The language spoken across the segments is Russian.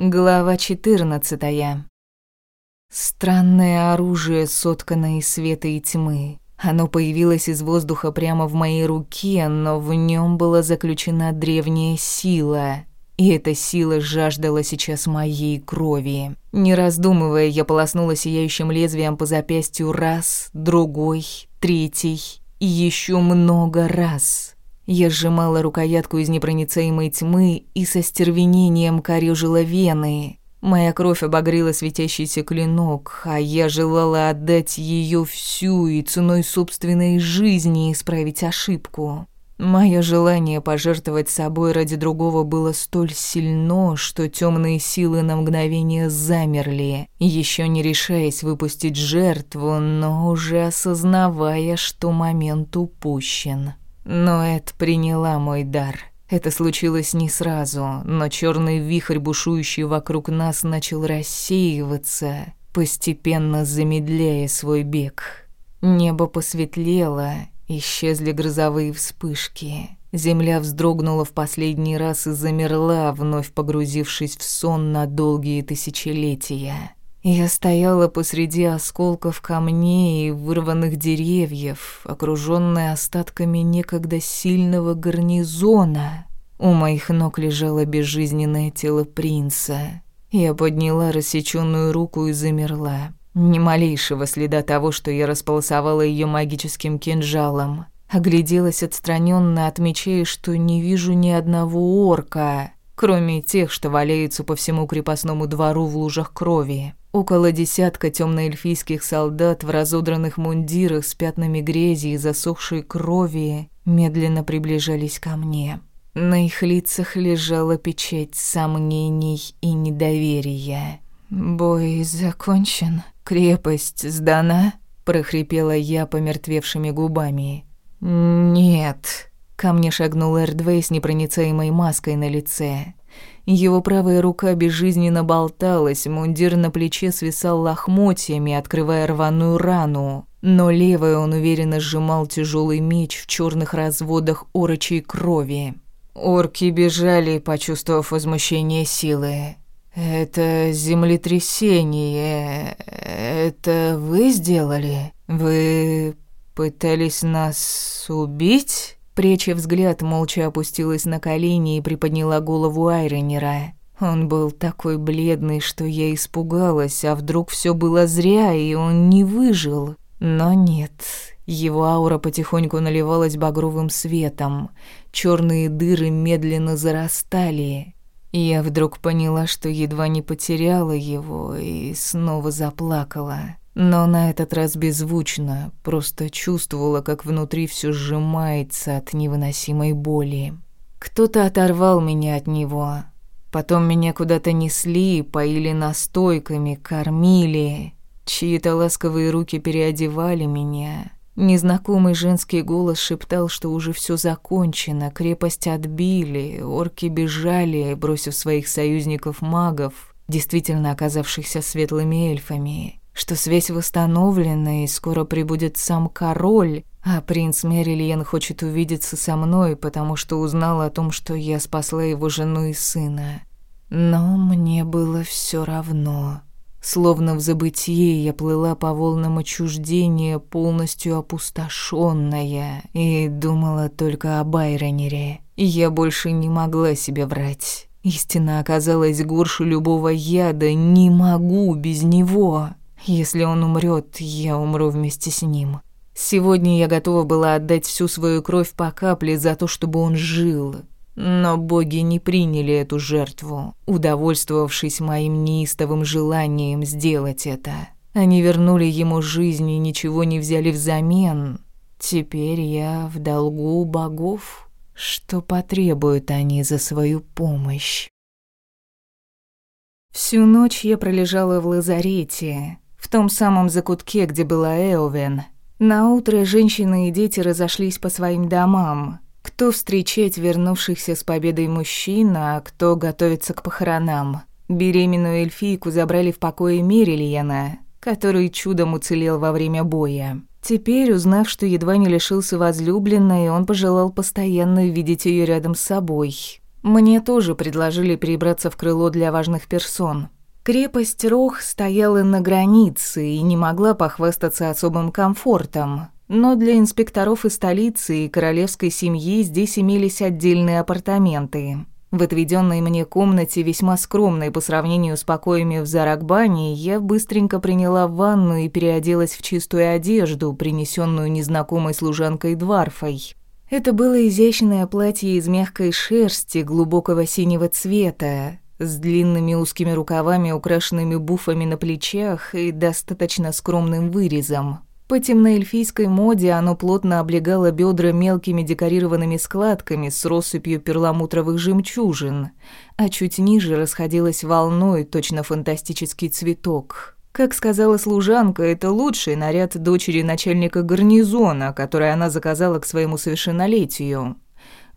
Глава 14. Странное оружие, сотканное из света и тьмы. Оно появилось из воздуха прямо в моей руке, но в нем была заключена древняя сила. И эта сила жаждала сейчас моей крови. Не раздумывая, я полоснула сияющим лезвием по запястью раз, другой, третий и еще много раз. Я сжимала рукоятку из непроницаемой тьмы и со стервенением корёжила вены. Моя кровь обогрела светящийся клинок, а я желала отдать ее всю и ценой собственной жизни исправить ошибку. Мое желание пожертвовать собой ради другого было столь сильно, что темные силы на мгновение замерли, еще не решаясь выпустить жертву, но уже осознавая, что момент упущен. Но Эд приняла мой дар. Это случилось не сразу, но черный вихрь, бушующий вокруг нас, начал рассеиваться, постепенно замедляя свой бег. Небо посветлело, исчезли грозовые вспышки. Земля вздрогнула в последний раз и замерла, вновь погрузившись в сон на долгие тысячелетия. Я стояла посреди осколков камней и вырванных деревьев, окружённая остатками некогда сильного гарнизона. У моих ног лежало безжизненное тело принца. Я подняла рассечённую руку и замерла. Ни малейшего следа того, что я располосовала её магическим кинжалом. Огляделась отстранённо, отмечая, что не вижу ни одного орка, кроме тех, что валяются по всему крепостному двору в лужах крови. Около десятка темноэльфийских солдат в разодранных мундирах с пятнами грязи и засохшей крови медленно приближались ко мне. На их лицах лежала печать сомнений и недоверия. «Бой закончен, крепость сдана», — прохрипела я помертвевшими губами. «Нет», — ко мне шагнул Эрдвей с непроницаемой маской на лице. Его правая рука безжизненно болталась, мундир на плече свисал лохмотьями, открывая рваную рану. Но левой он уверенно сжимал тяжелый меч в черных разводах орочей крови. Орки бежали, почувствовав возмущение силы. «Это землетрясение. Это вы сделали? Вы пытались нас убить?» Пряча взгляд, молча опустилась на колени и приподняла голову Айронера. Он был такой бледный, что я испугалась, а вдруг все было зря, и он не выжил. Но нет, его аура потихоньку наливалась багровым светом. Черные дыры медленно зарастали. Я вдруг поняла, что едва не потеряла его, и снова заплакала. Но на этот раз беззвучно, просто чувствовала, как внутри все сжимается от невыносимой боли. Кто-то оторвал меня от него. Потом меня куда-то несли, поили настойками, кормили. Чьи-то ласковые руки переодевали меня. Незнакомый женский голос шептал, что уже все закончено, крепость отбили, орки бежали, бросив своих союзников-магов, действительно оказавшихся светлыми эльфами что связь восстановлена и скоро прибудет сам король, а принц Мерилиен хочет увидеться со мной, потому что узнал о том, что я спасла его жену и сына. Но мне было все равно. Словно в забытье я плыла по волнам отчуждения, полностью опустошенная, и думала только о Байронере. Я больше не могла себе врать. Истина оказалась горше любого яда, не могу без него. Если он умрет, я умру вместе с ним. Сегодня я готова была отдать всю свою кровь по капле за то, чтобы он жил. Но боги не приняли эту жертву, удовольствовавшись моим неистовым желанием сделать это. Они вернули ему жизнь и ничего не взяли взамен. Теперь я в долгу у богов. Что потребуют они за свою помощь? Всю ночь я пролежала в лазарете, в том самом закутке, где была Эовен. На утро женщины и дети разошлись по своим домам. Кто встречать вернувшихся с победой мужчин, а кто готовится к похоронам. Беременную эльфийку забрали в покое Мерильяна, который чудом уцелел во время боя. Теперь, узнав, что едва не лишился возлюбленной, он пожелал постоянно видеть ее рядом с собой. Мне тоже предложили перебраться в крыло для важных персон. Крепость Рох стояла на границе и не могла похвастаться особым комфортом. Но для инспекторов из столицы и королевской семьи здесь имелись отдельные апартаменты. В отведенной мне комнате, весьма скромной по сравнению с покоями в Заракбане, я быстренько приняла ванну и переоделась в чистую одежду, принесенную незнакомой служанкой Дварфой. Это было изящное платье из мягкой шерсти глубокого синего цвета, с длинными узкими рукавами, украшенными буфами на плечах и достаточно скромным вырезом. По темноэльфийской моде оно плотно облегало бедра мелкими декорированными складками с россыпью перламутровых жемчужин, а чуть ниже расходилось волной точно фантастический цветок. Как сказала служанка, это лучший наряд дочери начальника гарнизона, который она заказала к своему совершеннолетию.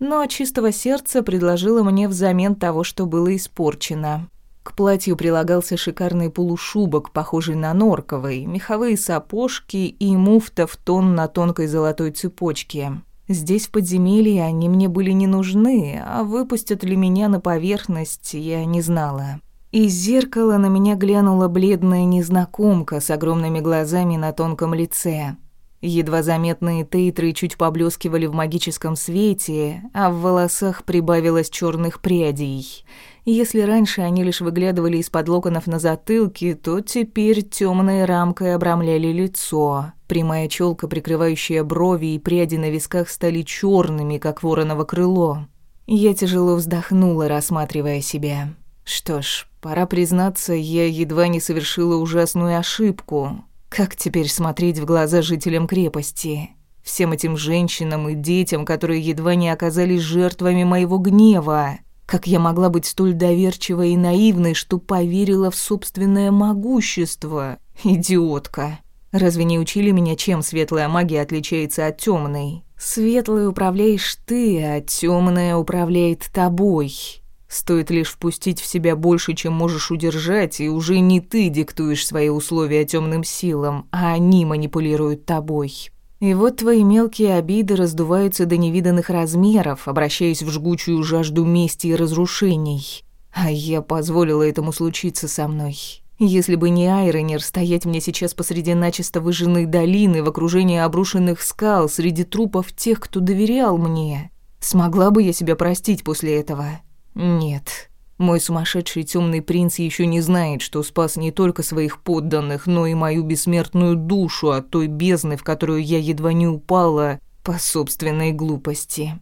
Но от чистого сердца предложила мне взамен того, что было испорчено. К платью прилагался шикарный полушубок, похожий на норковый, меховые сапожки и муфта в тон на тонкой золотой цепочке. Здесь, в подземелье, они мне были не нужны, а выпустят ли меня на поверхность, я не знала. Из зеркала на меня глянула бледная незнакомка с огромными глазами на тонком лице. Едва заметные тейтры чуть поблескивали в магическом свете, а в волосах прибавилось черных прядей. Если раньше они лишь выглядывали из-под локонов на затылке, то теперь темной рамкой обрамляли лицо. Прямая челка, прикрывающая брови и пряди на висках, стали черными, как вороново крыло. Я тяжело вздохнула, рассматривая себя. Что ж, пора признаться, я едва не совершила ужасную ошибку. Как теперь смотреть в глаза жителям крепости? Всем этим женщинам и детям, которые едва не оказались жертвами моего гнева. Как я могла быть столь доверчивой и наивной, что поверила в собственное могущество? Идиотка. Разве не учили меня, чем светлая магия отличается от темной? Светлой управляешь ты, а темная управляет тобой. Стоит лишь впустить в себя больше, чем можешь удержать, и уже не ты диктуешь свои условия темным силам, а они манипулируют тобой. И вот твои мелкие обиды раздуваются до невиданных размеров, обращаясь в жгучую жажду мести и разрушений. А я позволила этому случиться со мной. Если бы не Айронер, стоять мне сейчас посреди начисто выжженной долины, в окружении обрушенных скал, среди трупов тех, кто доверял мне. Смогла бы я себя простить после этого? Нет. Мой сумасшедший темный принц еще не знает, что спас не только своих подданных, но и мою бессмертную душу от той бездны, в которую я едва не упала по собственной глупости.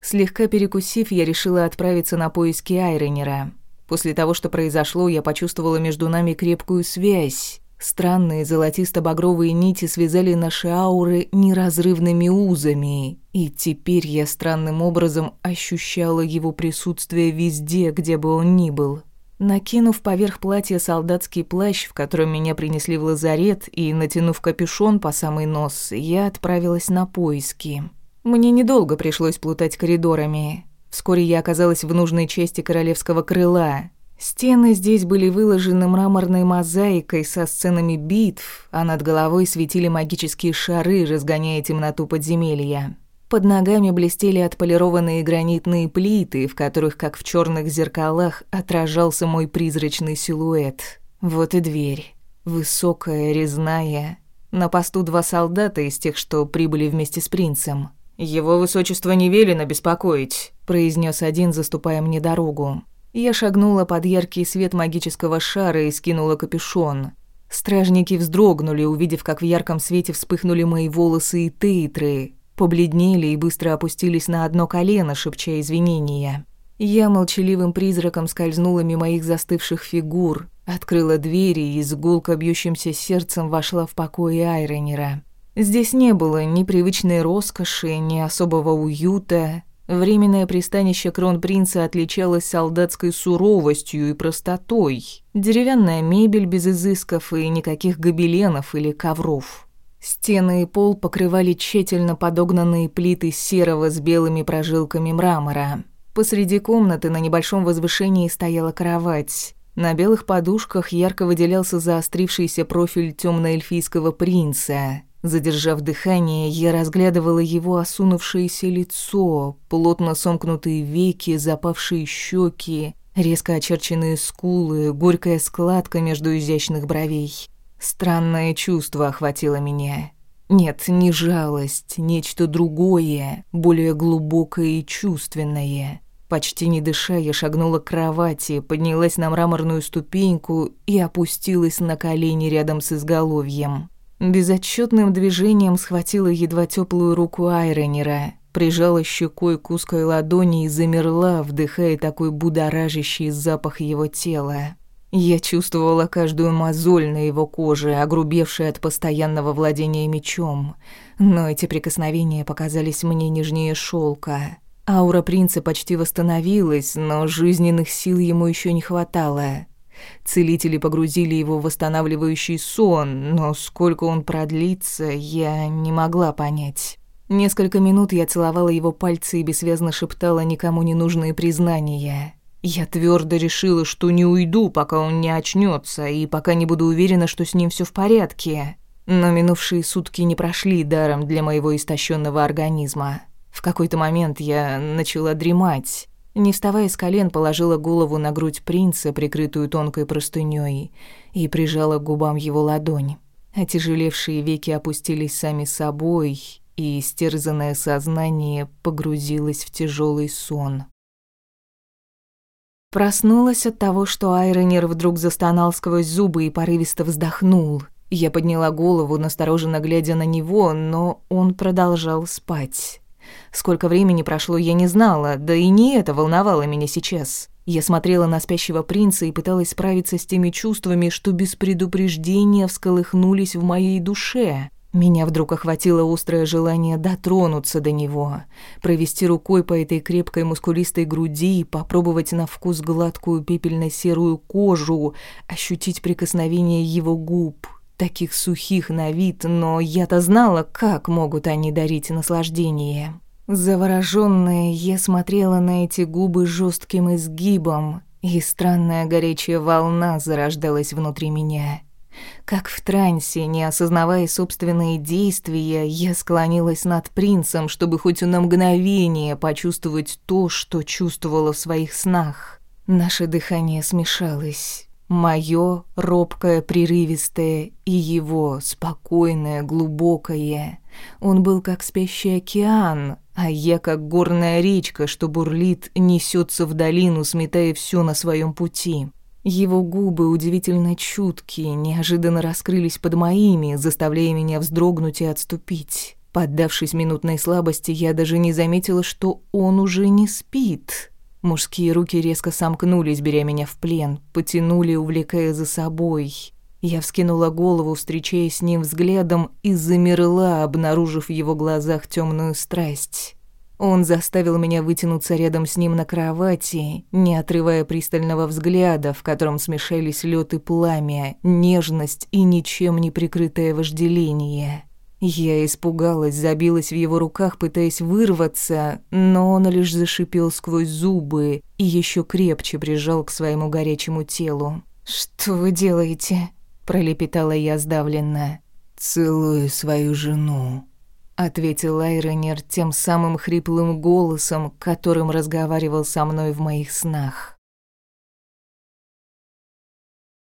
Слегка перекусив, я решила отправиться на поиски Айронера. После того, что произошло, я почувствовала между нами крепкую связь. Странные золотисто-багровые нити связали наши ауры неразрывными узами, и теперь я странным образом ощущала его присутствие везде, где бы он ни был. Накинув поверх платья солдатский плащ, в котором меня принесли в лазарет, и натянув капюшон по самый нос, я отправилась на поиски. Мне недолго пришлось плутать коридорами. Вскоре я оказалась в нужной части королевского крыла, Стены здесь были выложены мраморной мозаикой со сценами битв, а над головой светили магические шары, разгоняя темноту подземелья. Под ногами блестели отполированные гранитные плиты, в которых, как в черных зеркалах, отражался мой призрачный силуэт. Вот и дверь. Высокая, резная. На посту два солдата из тех, что прибыли вместе с принцем. «Его высочество не велено беспокоить», – произнес один, заступая мне дорогу. Я шагнула под яркий свет магического шара и скинула капюшон. Стражники вздрогнули, увидев, как в ярком свете вспыхнули мои волосы и тейтры, побледнели и быстро опустились на одно колено, шепча извинения. Я молчаливым призраком скользнула мимо их застывших фигур, открыла двери и с гулко бьющимся сердцем вошла в покои Айронера. Здесь не было ни привычной роскоши, ни особого уюта, Временное пристанище кронпринца отличалось солдатской суровостью и простотой. Деревянная мебель без изысков и никаких гобеленов или ковров. Стены и пол покрывали тщательно подогнанные плиты серого с белыми прожилками мрамора. Посреди комнаты на небольшом возвышении стояла кровать. На белых подушках ярко выделялся заострившийся профиль темно-эльфийского принца. Задержав дыхание, я разглядывала его осунувшееся лицо, плотно сомкнутые веки, запавшие щеки, резко очерченные скулы, горькая складка между изящных бровей. Странное чувство охватило меня. Нет, не жалость, нечто другое, более глубокое и чувственное. Почти не дыша, я шагнула к кровати, поднялась на мраморную ступеньку и опустилась на колени рядом с изголовьем. Безотчетным движением схватила едва теплую руку Айронера, прижала щекой к узкой ладони и замерла, вдыхая такой будоражащий запах его тела. Я чувствовала каждую мозоль на его коже, огрубевшей от постоянного владения мечом, но эти прикосновения показались мне нежнее шелка. Аура принца почти восстановилась, но жизненных сил ему еще не хватало. Целители погрузили его в восстанавливающий сон, но сколько он продлится, я не могла понять. Несколько минут я целовала его пальцы и бессвязно шептала никому не нужные признания. Я твердо решила, что не уйду, пока он не очнется, и пока не буду уверена, что с ним все в порядке. Но минувшие сутки не прошли даром для моего истощенного организма. В какой-то момент я начала дремать. Не вставая с колен, положила голову на грудь принца, прикрытую тонкой простынёй, и прижала к губам его ладонь. Отяжелевшие веки опустились сами собой, и истерзанное сознание погрузилось в тяжелый сон. Проснулась от того, что Айронер вдруг застонал сквозь зубы и порывисто вздохнул. Я подняла голову, настороженно глядя на него, но он продолжал спать. Сколько времени прошло, я не знала, да и не это волновало меня сейчас. Я смотрела на спящего принца и пыталась справиться с теми чувствами, что без предупреждения всколыхнулись в моей душе. Меня вдруг охватило острое желание дотронуться до него, провести рукой по этой крепкой мускулистой груди, попробовать на вкус гладкую пепельно-серую кожу, ощутить прикосновение его губ, таких сухих на вид, но я-то знала, как могут они дарить наслаждение. Заворожённая, я смотрела на эти губы жестким изгибом, и странная горячая волна зарождалась внутри меня. Как в трансе, не осознавая собственные действия, я склонилась над принцем, чтобы хоть на мгновение почувствовать то, что чувствовала в своих снах. Наше дыхание смешалось. Моё робкое, прерывистое, и его спокойное, глубокое. Он был как спящий океан, а я как горная речка, что бурлит, несется в долину, сметая все на своем пути. Его губы удивительно чуткие, неожиданно раскрылись под моими, заставляя меня вздрогнуть и отступить. Поддавшись минутной слабости, я даже не заметила, что он уже не спит. Мужские руки резко сомкнулись, беря меня в плен, потянули, увлекая за собой. Я вскинула голову, встречаясь с ним взглядом, и замерла, обнаружив в его глазах темную страсть. Он заставил меня вытянуться рядом с ним на кровати, не отрывая пристального взгляда, в котором смешались лед и пламя, нежность и ничем не прикрытое вожделение. Я испугалась, забилась в его руках, пытаясь вырваться, но он лишь зашипел сквозь зубы и еще крепче прижал к своему горячему телу. «Что вы делаете?» – пролепетала я сдавленно. «Целую свою жену», – ответил Айронер тем самым хриплым голосом, которым разговаривал со мной в моих снах.